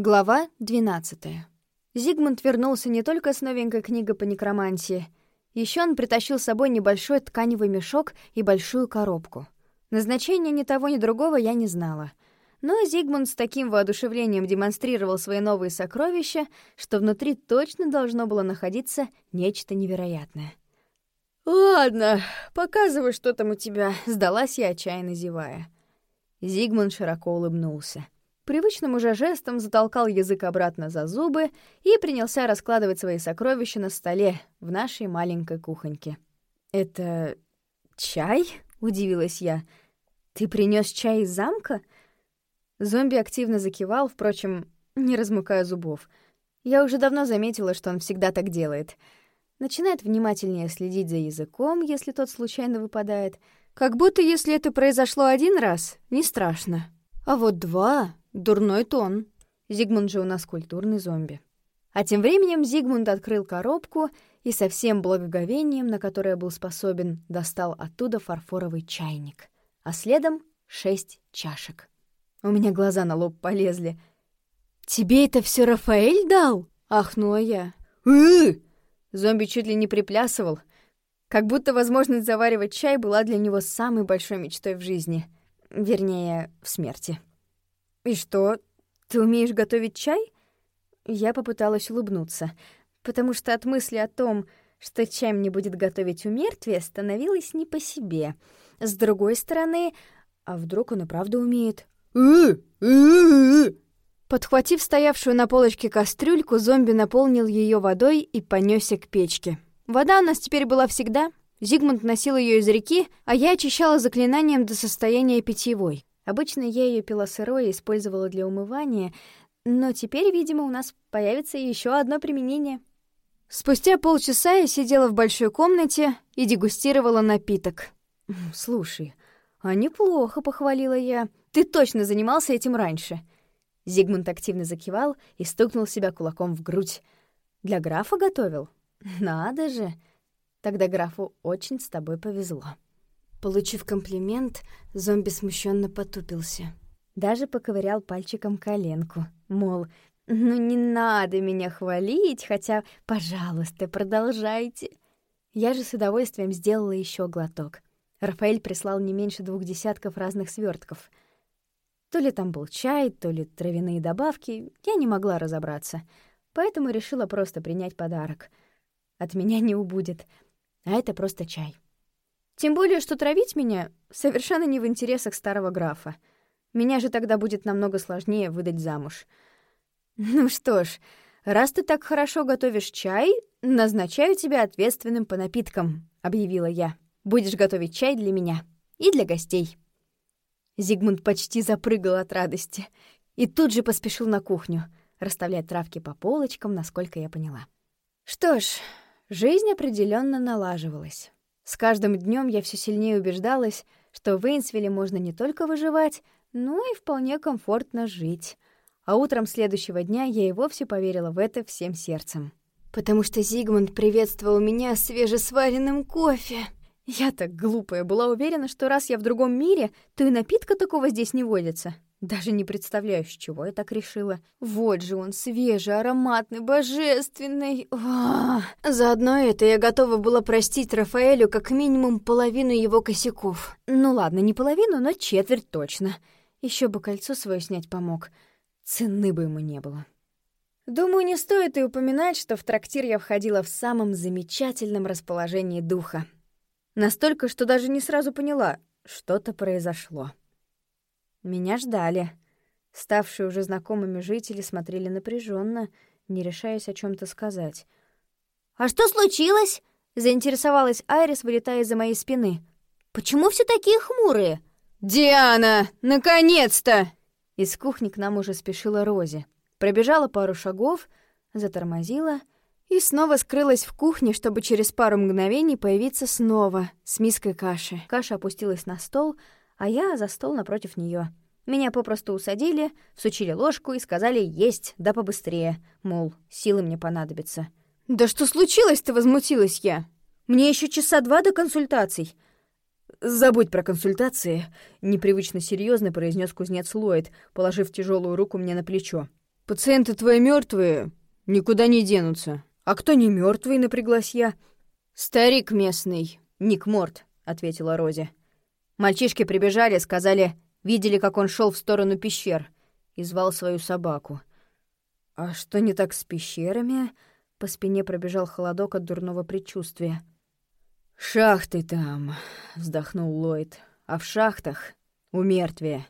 Глава 12. Зигмунд вернулся не только с новенькой книгой по некромантии. Еще он притащил с собой небольшой тканевый мешок и большую коробку. Назначения ни того, ни другого я не знала. Но Зигмунд с таким воодушевлением демонстрировал свои новые сокровища, что внутри точно должно было находиться нечто невероятное. «Ладно, показывай, что там у тебя», — сдалась я, отчаянно зевая. Зигмунд широко улыбнулся привычным уже жестом затолкал язык обратно за зубы и принялся раскладывать свои сокровища на столе в нашей маленькой кухоньке. «Это чай?» — удивилась я. «Ты принес чай из замка?» Зомби активно закивал, впрочем, не размыкая зубов. Я уже давно заметила, что он всегда так делает. Начинает внимательнее следить за языком, если тот случайно выпадает. Как будто если это произошло один раз, не страшно. А вот два Дурной тон. Зигмунд же у нас культурный зомби. А тем временем Зигмунд открыл коробку и со всем благоговением, на которое был способен, достал оттуда фарфоровый чайник, а следом шесть чашек. У меня глаза на лоб полезли. «Тебе это все Рафаэль дал?» — ахнула я. «Э!» Зомби чуть ли не приплясывал, как будто возможность заваривать чай была для него самой большой мечтой в жизни. Вернее, в смерти. «И что, ты умеешь готовить чай?» Я попыталась улыбнуться, потому что от мысли о том, что чай мне будет готовить у мертвия, становилось не по себе. С другой стороны, а вдруг он и правда умеет? Подхватив стоявшую на полочке кастрюльку, зомби наполнил ее водой и понесся к печке. Вода у нас теперь была всегда. Зигмунд носил ее из реки, а я очищала заклинанием до состояния питьевой. Обычно я ее пила сырой и использовала для умывания, но теперь, видимо, у нас появится еще одно применение. Спустя полчаса я сидела в большой комнате и дегустировала напиток. «Слушай, а неплохо», — похвалила я. «Ты точно занимался этим раньше». Зигмунд активно закивал и стукнул себя кулаком в грудь. «Для графа готовил? Надо же! Тогда графу очень с тобой повезло». Получив комплимент, зомби смущенно потупился. Даже поковырял пальчиком коленку, мол, «Ну не надо меня хвалить, хотя, пожалуйста, продолжайте». Я же с удовольствием сделала еще глоток. Рафаэль прислал не меньше двух десятков разных свертков. То ли там был чай, то ли травяные добавки, я не могла разобраться, поэтому решила просто принять подарок. От меня не убудет, а это просто чай. Тем более, что травить меня совершенно не в интересах старого графа. Меня же тогда будет намного сложнее выдать замуж. Ну что ж, раз ты так хорошо готовишь чай, назначаю тебя ответственным по напиткам, объявила я. Будешь готовить чай для меня и для гостей. Зигмунд почти запрыгал от радости и тут же поспешил на кухню, расставлять травки по полочкам, насколько я поняла. Что ж, жизнь определенно налаживалась. С каждым днем я все сильнее убеждалась, что в Эйнсвилле можно не только выживать, но и вполне комфортно жить. А утром следующего дня я и вовсе поверила в это всем сердцем. Потому что Зигмунд приветствовал меня свежесваренным кофе. Я так глупая была уверена, что раз я в другом мире, то и напитка такого здесь не водится. Даже не представляю, с чего я так решила. Вот же он, свежий, ароматный, божественный. О! Заодно это я готова была простить Рафаэлю как минимум половину его косяков. Ну ладно, не половину, но четверть точно. Еще бы кольцо свое снять помог. Цены бы ему не было. Думаю, не стоит и упоминать, что в трактир я входила в самом замечательном расположении духа. Настолько, что даже не сразу поняла, что-то произошло. Меня ждали. Ставшие уже знакомыми жители смотрели напряженно, не решаясь о чем то сказать. «А что случилось?» — заинтересовалась Айрис, вылетая из-за моей спины. «Почему все такие хмурые?» «Диана, наконец-то!» Из кухни к нам уже спешила Рози. Пробежала пару шагов, затормозила и снова скрылась в кухне, чтобы через пару мгновений появиться снова с миской каши. Каша опустилась на стол — а я за стол напротив нее. Меня попросту усадили, всучили ложку и сказали «есть, да побыстрее», мол, силы мне понадобятся. «Да что случилось-то?» — возмутилась я. «Мне еще часа два до консультаций». «Забудь про консультации», — непривычно серьезно произнес кузнец Ллойд, положив тяжелую руку мне на плечо. Пациенты твои мертвые, никуда не денутся. А кто не мертвый, напряглась я. Старик местный, Ник Морт, ответила Рози. Мальчишки прибежали, сказали, видели, как он шел в сторону пещер и звал свою собаку. А что не так с пещерами? По спине пробежал холодок от дурного предчувствия. «Шахты там», — вздохнул Ллойд. «А в шахтах — у мертвия.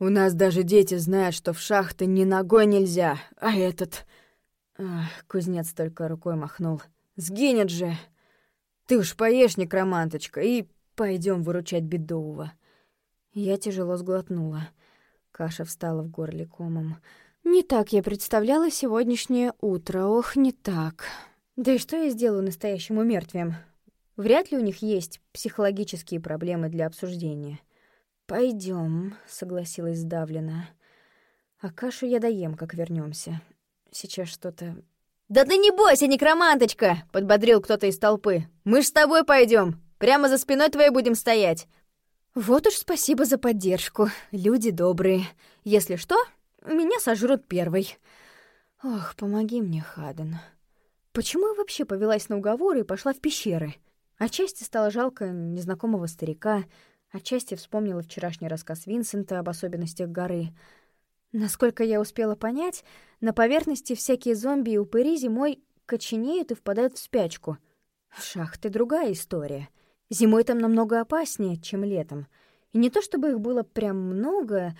У нас даже дети знают, что в шахты ни ногой нельзя, а этот...» Ах, кузнец только рукой махнул. «Сгинет же! Ты уж поешь, некроманточка, и пойдем выручать бедового». Я тяжело сглотнула. Каша встала в горле комом. Не так я представляла сегодняшнее утро, ох, не так. Да и что я сделаю настоящему мертвием? Вряд ли у них есть психологические проблемы для обсуждения. Пойдем, согласилась сдавленно. А кашу я доем, как вернемся. Сейчас что-то... «Да ты не бойся, некроманточка!» — подбодрил кто-то из толпы. «Мы ж с тобой пойдем. Прямо за спиной твоей будем стоять». Вот уж спасибо за поддержку. Люди добрые. Если что, меня сожрут первой. Ох, помоги мне, Хаден. Почему я вообще повелась на уговоры и пошла в пещеры? Отчасти стало жалко незнакомого старика, отчасти вспомнила вчерашний рассказ Винсента об особенностях горы. Насколько я успела понять, на поверхности всякие зомби и упыри зимой коченеют и впадают в спячку. Шахты — другая история. Зимой там намного опаснее, чем летом. И не то чтобы их было прям много,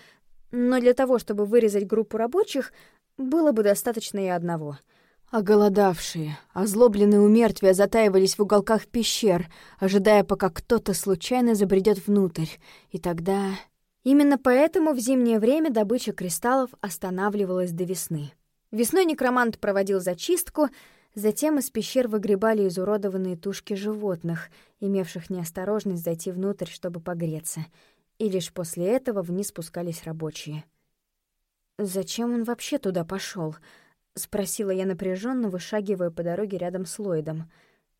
но для того, чтобы вырезать группу рабочих, было бы достаточно и одного. Оголодавшие, озлобленные умертвия затаивались в уголках пещер, ожидая, пока кто-то случайно забредет внутрь. И тогда... Именно поэтому в зимнее время добыча кристаллов останавливалась до весны. Весной некромант проводил зачистку, затем из пещер выгребали изуродованные тушки животных, имевших неосторожность зайти внутрь, чтобы погреться — и лишь после этого вниз спускались рабочие. «Зачем он вообще туда пошел? спросила я напряженно, вышагивая по дороге рядом с Ллойдом.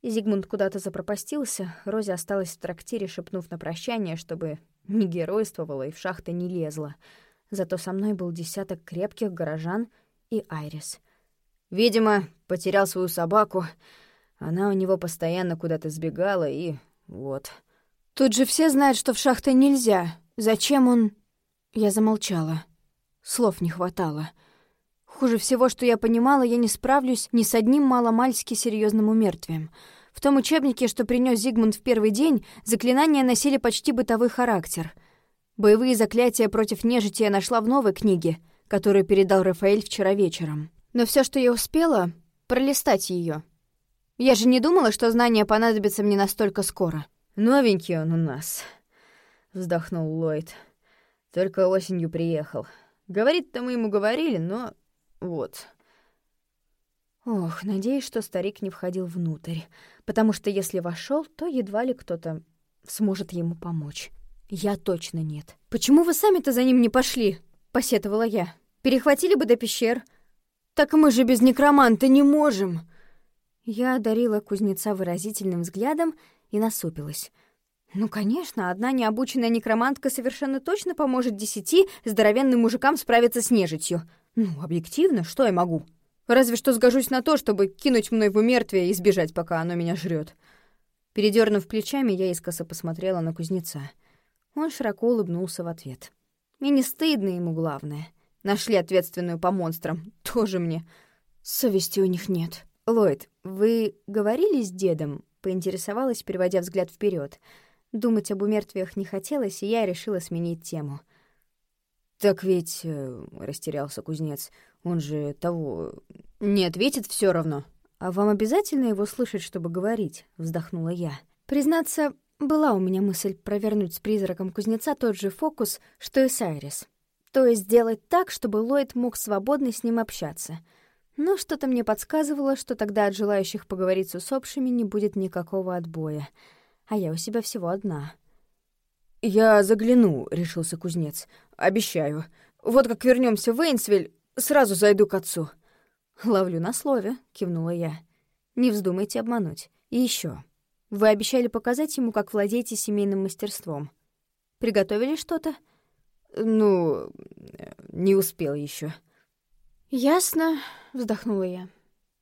Зигмунд куда-то запропастился, Рози осталась в трактире, шепнув на прощание, чтобы не геройствовала и в шахты не лезла. Зато со мной был десяток крепких горожан и Айрис. Видимо, потерял свою собаку. Она у него постоянно куда-то сбегала, и вот... Тут же все знают, что в шахты нельзя. Зачем он...» Я замолчала. Слов не хватало. Хуже всего, что я понимала, я не справлюсь ни с одним маломальски серьезным умертвием. В том учебнике, что принес Зигмунд в первый день, заклинания носили почти бытовой характер. Боевые заклятия против нежити я нашла в новой книге, которую передал Рафаэль вчера вечером. Но все, что я успела, пролистать ее. Я же не думала, что знания понадобятся мне настолько скоро. «Новенький он у нас», — вздохнул Ллойд. «Только осенью приехал. Говорит-то мы ему говорили, но вот». Ох, надеюсь, что старик не входил внутрь, потому что если вошел, то едва ли кто-то сможет ему помочь. Я точно нет. «Почему вы сами-то за ним не пошли?» — посетовала я. «Перехватили бы до пещер». «Так мы же без некроманта не можем!» Я одарила кузнеца выразительным взглядом и насупилась. Ну, конечно, одна необученная некромантка совершенно точно поможет десяти здоровенным мужикам справиться с нежитью. Ну, объективно, что я могу? Разве что сгожусь на то, чтобы кинуть мной в умертвие и сбежать, пока оно меня жрет. Передернув плечами, я искоса посмотрела на кузнеца. Он широко улыбнулся в ответ. И не стыдно ему, главное. Нашли ответственную по монстрам. Тоже мне. Совести у них нет. Ллойд, вы говорили с дедом поинтересовалась, переводя взгляд вперед. Думать об умертвиях не хотелось, и я решила сменить тему. «Так ведь...» э, — растерялся кузнец. «Он же того... не ответит все равно». «А вам обязательно его слышать, чтобы говорить?» — вздохнула я. Признаться, была у меня мысль провернуть с призраком кузнеца тот же фокус, что и Сайрис. То есть сделать так, чтобы Ллойд мог свободно с ним общаться — но что-то мне подсказывало, что тогда от желающих поговорить с усопшими не будет никакого отбоя. А я у себя всего одна. «Я загляну», — решился кузнец. «Обещаю. Вот как вернемся в Эйнсвиль, сразу зайду к отцу». «Ловлю на слове», — кивнула я. «Не вздумайте обмануть. И еще. Вы обещали показать ему, как владеете семейным мастерством. Приготовили что-то?» «Ну, не успел еще. «Ясно», — вздохнула я.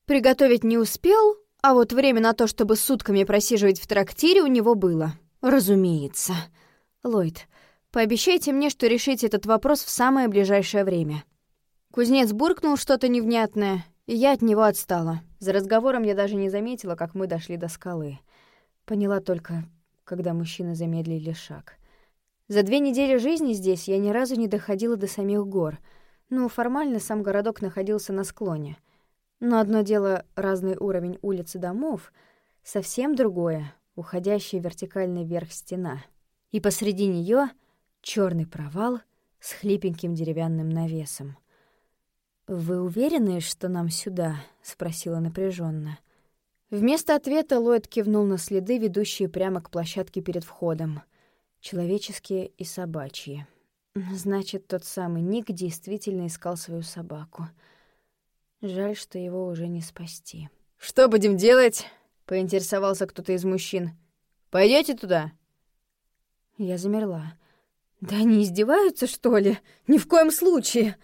«Приготовить не успел, а вот время на то, чтобы сутками просиживать в трактире, у него было. Разумеется. Ллойд, пообещайте мне, что решите этот вопрос в самое ближайшее время». Кузнец буркнул что-то невнятное, и я от него отстала. За разговором я даже не заметила, как мы дошли до скалы. Поняла только, когда мужчины замедлили шаг. За две недели жизни здесь я ни разу не доходила до самих гор. Ну, формально сам городок находился на склоне. Но одно дело — разный уровень улиц и домов, совсем другое — уходящая вертикально вверх стена. И посреди нее черный провал с хлипеньким деревянным навесом. «Вы уверены, что нам сюда?» — спросила напряженно. Вместо ответа Ллойд кивнул на следы, ведущие прямо к площадке перед входом. Человеческие и собачьи. Значит, тот самый Ник действительно искал свою собаку. Жаль, что его уже не спасти. «Что будем делать?» — поинтересовался кто-то из мужчин. Пойдете туда?» Я замерла. «Да они издеваются, что ли? Ни в коем случае!»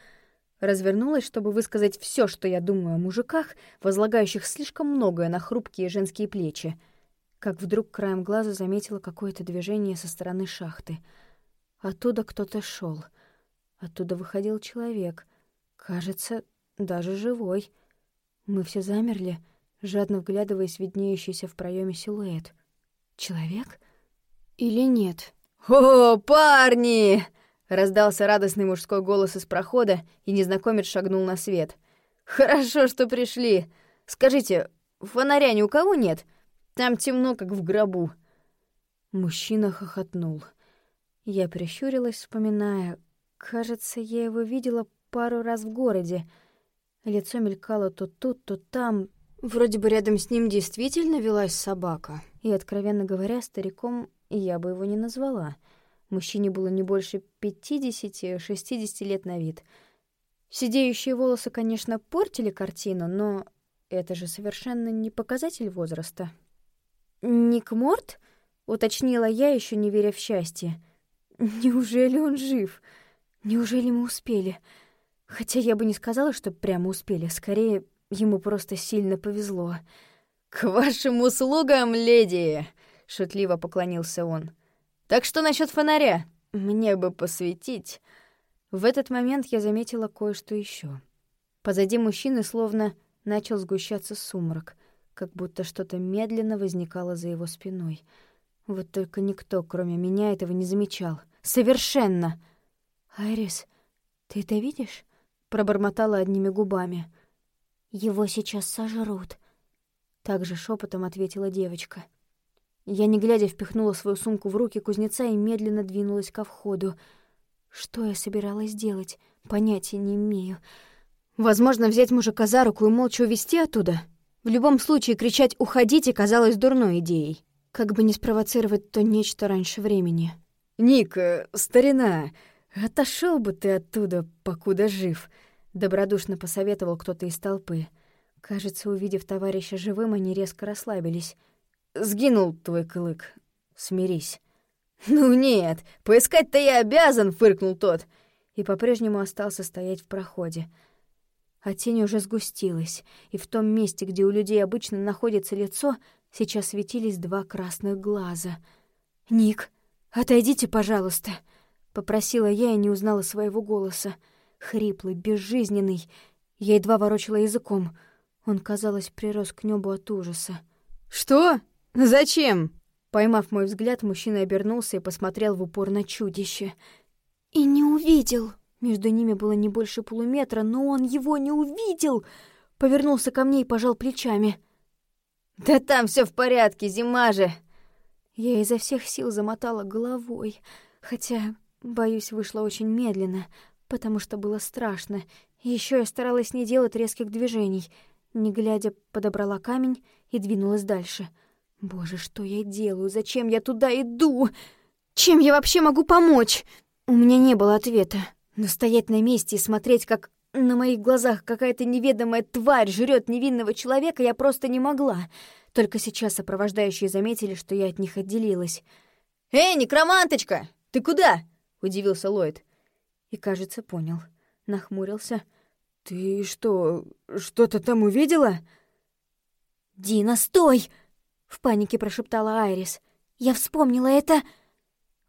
Развернулась, чтобы высказать все, что я думаю о мужиках, возлагающих слишком многое на хрупкие женские плечи. Как вдруг краем глаза заметила какое-то движение со стороны шахты. Оттуда кто-то шел. Оттуда выходил человек. Кажется, даже живой. Мы все замерли, жадно вглядываясь в виднеющийся в проеме силуэт. Человек? Или нет? «О, парни!» Раздался радостный мужской голос из прохода, и незнакомец шагнул на свет. «Хорошо, что пришли. Скажите, фонаря ни у кого нет? Там темно, как в гробу». Мужчина хохотнул. Я прищурилась, вспоминая. Кажется, я его видела пару раз в городе. Лицо мелькало то тут, то там. Вроде бы рядом с ним действительно велась собака. И, откровенно говоря, стариком я бы его не назвала — Мужчине было не больше 50-60 лет на вид. Сидеющие волосы, конечно, портили картину, но это же совершенно не показатель возраста. «Ник Морт?» — уточнила я, еще не веря в счастье. «Неужели он жив? Неужели мы успели?» Хотя я бы не сказала, что прямо успели. Скорее, ему просто сильно повезло. «К вашим услугам, леди!» — шутливо поклонился он. Так что насчет фонаря? Мне бы посветить. В этот момент я заметила кое-что еще. Позади мужчины словно начал сгущаться сумрак, как будто что-то медленно возникало за его спиной. Вот только никто, кроме меня, этого не замечал. Совершенно! «Айрис, ты это видишь?» — пробормотала одними губами. «Его сейчас сожрут», — также шепотом ответила девочка. Я, не глядя, впихнула свою сумку в руки кузнеца и медленно двинулась ко входу. Что я собиралась делать, понятия не имею. Возможно, взять мужика за руку и молча увести оттуда? В любом случае, кричать «уходите» казалось дурной идеей. Как бы не спровоцировать то нечто раньше времени. «Ник, э, старина, отошел бы ты оттуда, покуда жив», — добродушно посоветовал кто-то из толпы. Кажется, увидев товарища живым, они резко расслабились — Сгинул твой клык. Смирись. «Ну нет, поискать-то я обязан!» — фыркнул тот. И по-прежнему остался стоять в проходе. А тень уже сгустилась, и в том месте, где у людей обычно находится лицо, сейчас светились два красных глаза. «Ник, отойдите, пожалуйста!» — попросила я и не узнала своего голоса. Хриплый, безжизненный. Я едва ворочала языком. Он, казалось, прирос к небу от ужаса. «Что?» «Зачем?» Поймав мой взгляд, мужчина обернулся и посмотрел в упор на чудище. И не увидел. Между ними было не больше полуметра, но он его не увидел. Повернулся ко мне и пожал плечами. «Да там все в порядке, зима же!» Я изо всех сил замотала головой, хотя, боюсь, вышло очень медленно, потому что было страшно. Еще я старалась не делать резких движений. Не глядя, подобрала камень и двинулась дальше — Боже, что я делаю? Зачем я туда иду? Чем я вообще могу помочь? У меня не было ответа. Но стоять на месте и смотреть, как на моих глазах какая-то неведомая тварь жрет невинного человека, я просто не могла. Только сейчас сопровождающие заметили, что я от них отделилась. «Эй, некроманточка, ты куда?» — удивился Ллойд. И, кажется, понял. Нахмурился. «Ты что, что-то там увидела?» «Дина, стой!» — в панике прошептала Айрис. «Я вспомнила это...»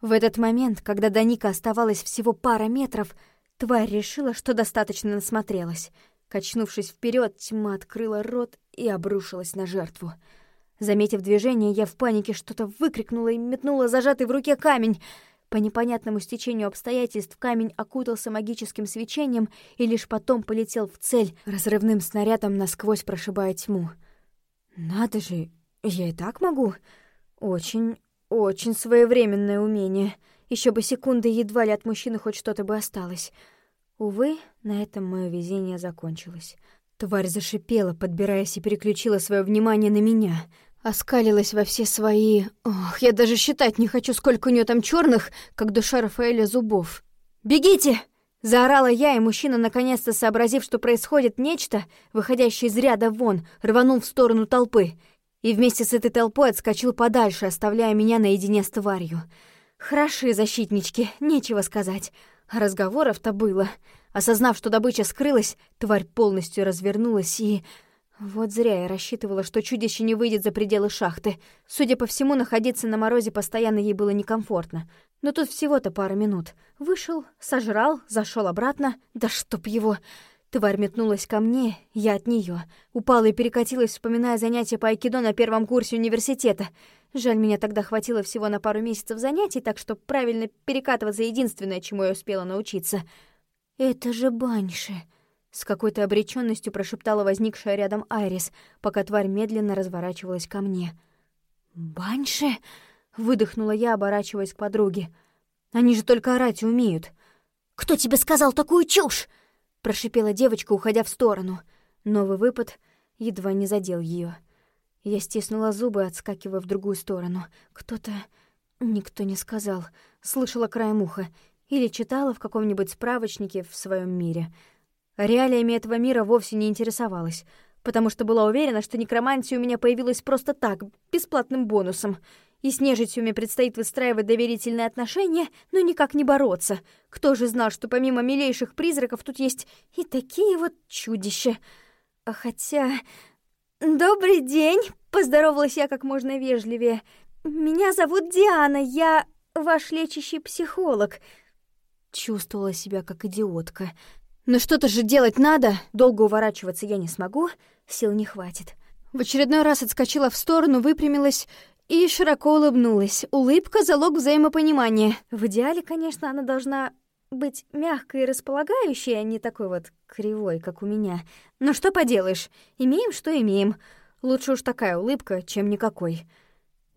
В этот момент, когда до Ника оставалось всего пара метров, тварь решила, что достаточно насмотрелась. Качнувшись вперед, тьма открыла рот и обрушилась на жертву. Заметив движение, я в панике что-то выкрикнула и метнула зажатый в руке камень. По непонятному стечению обстоятельств камень окутался магическим свечением и лишь потом полетел в цель, разрывным снарядом насквозь прошибая тьму. «Надо же, я и так могу. Очень, очень своевременное умение. Еще бы секунды едва ли от мужчины хоть что-то бы осталось». Увы, на этом мое везение закончилось. Тварь зашипела, подбираясь и переключила свое внимание на меня. Оскалилась во все свои... Ох, я даже считать не хочу, сколько у нее там черных, как душа Рафаэля зубов. «Бегите!» Заорала я, и мужчина, наконец-то сообразив, что происходит нечто, выходящее из ряда вон, рванул в сторону толпы. И вместе с этой толпой отскочил подальше, оставляя меня наедине с тварью. Хороши защитнички, нечего сказать. Разговоров-то было. Осознав, что добыча скрылась, тварь полностью развернулась и... Вот зря я рассчитывала, что чудище не выйдет за пределы шахты. Судя по всему, находиться на морозе постоянно ей было некомфортно. Но тут всего-то пара минут. Вышел, сожрал, зашел обратно. Да чтоб его... Тварь метнулась ко мне, я от нее. Упала и перекатилась, вспоминая занятия по айкидо на первом курсе университета. Жаль, меня тогда хватило всего на пару месяцев занятий, так что правильно перекатываться — единственное, чему я успела научиться. «Это же баньши!» — с какой-то обречённостью прошептала возникшая рядом Айрис, пока тварь медленно разворачивалась ко мне. «Баньши?» — выдохнула я, оборачиваясь к подруге. «Они же только орать умеют». «Кто тебе сказал такую чушь?» Прошипела девочка, уходя в сторону. Новый выпад едва не задел ее. Я стиснула зубы, отскакивая в другую сторону. Кто-то... Никто не сказал. Слышала краем уха. Или читала в каком-нибудь справочнике в своем мире. Реалиями этого мира вовсе не интересовалась, потому что была уверена, что некромантия у меня появилась просто так, бесплатным бонусом — и с нежитью мне предстоит выстраивать доверительные отношения, но никак не бороться. Кто же знал, что помимо милейших призраков тут есть и такие вот чудища? А хотя... «Добрый день!» — поздоровалась я как можно вежливее. «Меня зовут Диана, я ваш лечащий психолог». Чувствовала себя как идиотка. Но что-то же делать надо, долго уворачиваться я не смогу, сил не хватит. В очередной раз отскочила в сторону, выпрямилась и широко улыбнулась. Улыбка — залог взаимопонимания. В идеале, конечно, она должна быть мягкой и располагающей, а не такой вот кривой, как у меня. Но что поделаешь, имеем, что имеем. Лучше уж такая улыбка, чем никакой.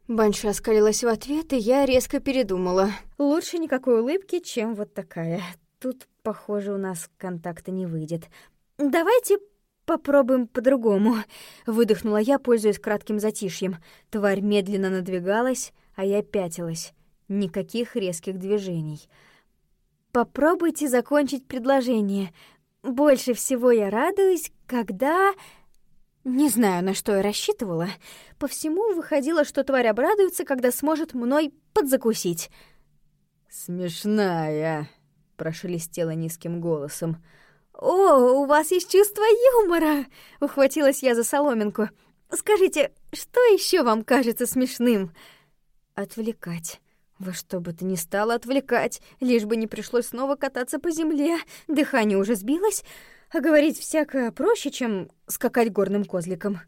Банша оскалилась в ответ, и я резко передумала. Лучше никакой улыбки, чем вот такая. Тут, похоже, у нас контакта не выйдет. Давайте «Попробуем по-другому», — выдохнула я, пользуясь кратким затишьем. Тварь медленно надвигалась, а я пятилась. Никаких резких движений. «Попробуйте закончить предложение. Больше всего я радуюсь, когда...» Не знаю, на что я рассчитывала. По всему выходило, что тварь обрадуется, когда сможет мной подзакусить. «Смешная», — прошелестела низким голосом. «О, у вас есть чувство юмора!» — ухватилась я за соломинку. «Скажите, что еще вам кажется смешным?» «Отвлекать. Во что бы то ни стало отвлекать, лишь бы не пришлось снова кататься по земле. Дыхание уже сбилось, а говорить всякое проще, чем скакать горным козликом».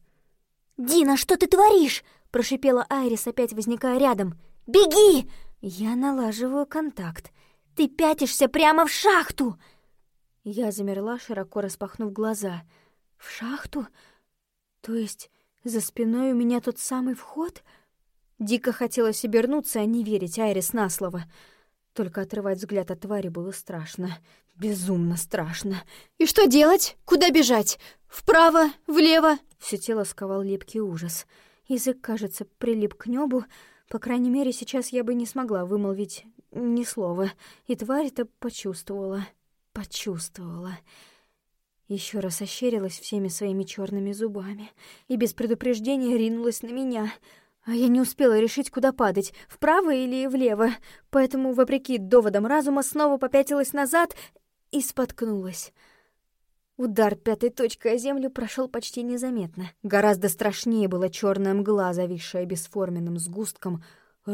«Дина, что ты творишь?» — прошипела Айрис, опять возникая рядом. «Беги!» Я налаживаю контакт. «Ты пятишься прямо в шахту!» Я замерла, широко распахнув глаза. «В шахту? То есть за спиной у меня тот самый вход?» Дико хотелось обернуться, а не верить Айрис на слово. Только отрывать взгляд от твари было страшно. Безумно страшно. «И что делать? Куда бежать? Вправо? Влево?» Все тело сковал липкий ужас. Язык, кажется, прилип к небу. По крайней мере, сейчас я бы не смогла вымолвить ни слова. И тварь-то почувствовала почувствовала. Еще раз ощерилась всеми своими черными зубами и без предупреждения ринулась на меня. А я не успела решить, куда падать, вправо или влево, поэтому, вопреки доводам разума, снова попятилась назад и споткнулась. Удар пятой точкой о землю прошел почти незаметно. Гораздо страшнее была черная мгла, зависшая бесформенным сгустком,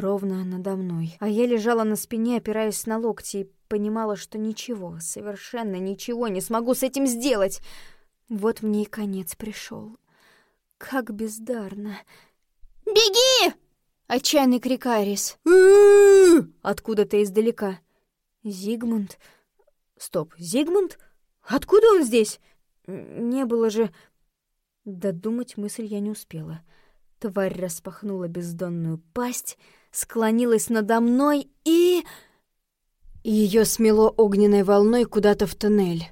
ровно надо мной. А я лежала на спине, опираясь на локти, и понимала, что ничего, совершенно ничего не смогу с этим сделать. Вот мне и конец пришел. Как бездарно. «Беги!» — отчаянный крик Айрис. Откуда-то издалека. Зигмунд... Стоп, Зигмунд? Откуда он здесь? Не было же... Додумать мысль я не успела. Тварь распахнула бездонную пасть, склонилась надо мной и... Ее смело огненной волной куда-то в туннель.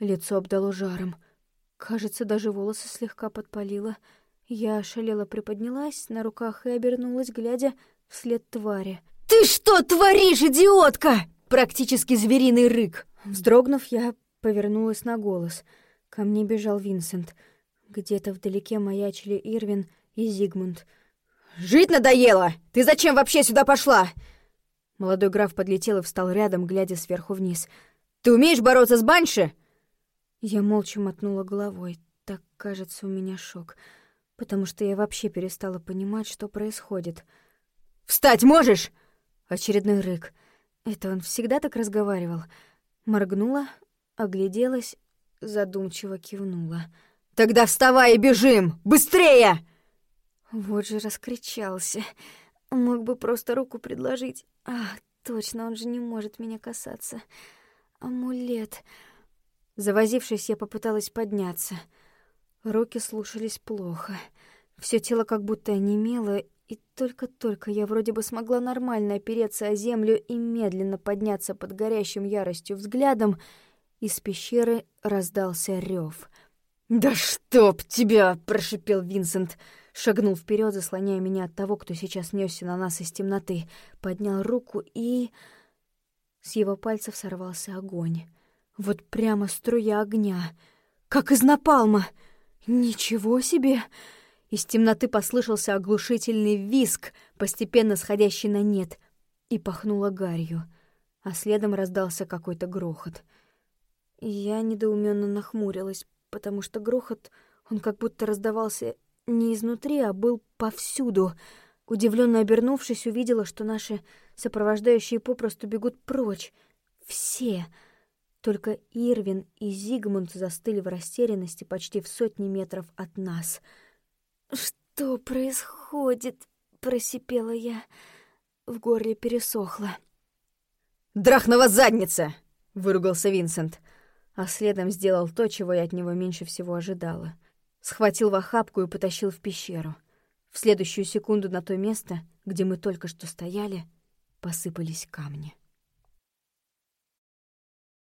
Лицо обдало жаром. Кажется, даже волосы слегка подпалило. Я ошалела приподнялась на руках и обернулась, глядя вслед твари. «Ты что творишь, идиотка?» Практически звериный рык. Вздрогнув, я повернулась на голос. Ко мне бежал Винсент. Где-то вдалеке маячили Ирвин и Зигмунд. «Жить надоело! Ты зачем вообще сюда пошла?» Молодой граф подлетел и встал рядом, глядя сверху вниз. «Ты умеешь бороться с Банши?» Я молча мотнула головой. Так, кажется, у меня шок. Потому что я вообще перестала понимать, что происходит. «Встать можешь?» Очередной рык. Это он всегда так разговаривал. Моргнула, огляделась, задумчиво кивнула. «Тогда вставай и бежим! Быстрее!» Вот же раскричался. Мог бы просто руку предложить. А, точно, он же не может меня касаться. Амулет. Завозившись, я попыталась подняться. Руки слушались плохо. Все тело как будто онемело, и только-только я вроде бы смогла нормально опереться о землю и медленно подняться под горящим яростью взглядом, из пещеры раздался рев. «Да чтоб тебя!» — прошипел Винсент. Шагнул вперед, заслоняя меня от того, кто сейчас несся на нас из темноты. Поднял руку и... С его пальцев сорвался огонь. Вот прямо струя огня. Как из напалма! Ничего себе! Из темноты послышался оглушительный виск, постепенно сходящий на нет, и пахнуло гарью, а следом раздался какой-то грохот. Я недоуменно нахмурилась, потому что грохот, он как будто раздавался не изнутри, а был повсюду. Удивленно обернувшись, увидела, что наши сопровождающие попросту бегут прочь. Все. Только Ирвин и Зигмунд застыли в растерянности почти в сотни метров от нас — «Что происходит?» — просипела я. В горле пересохло. «Драхнова задница!» — выругался Винсент, а следом сделал то, чего я от него меньше всего ожидала. Схватил в охапку и потащил в пещеру. В следующую секунду на то место, где мы только что стояли, посыпались камни.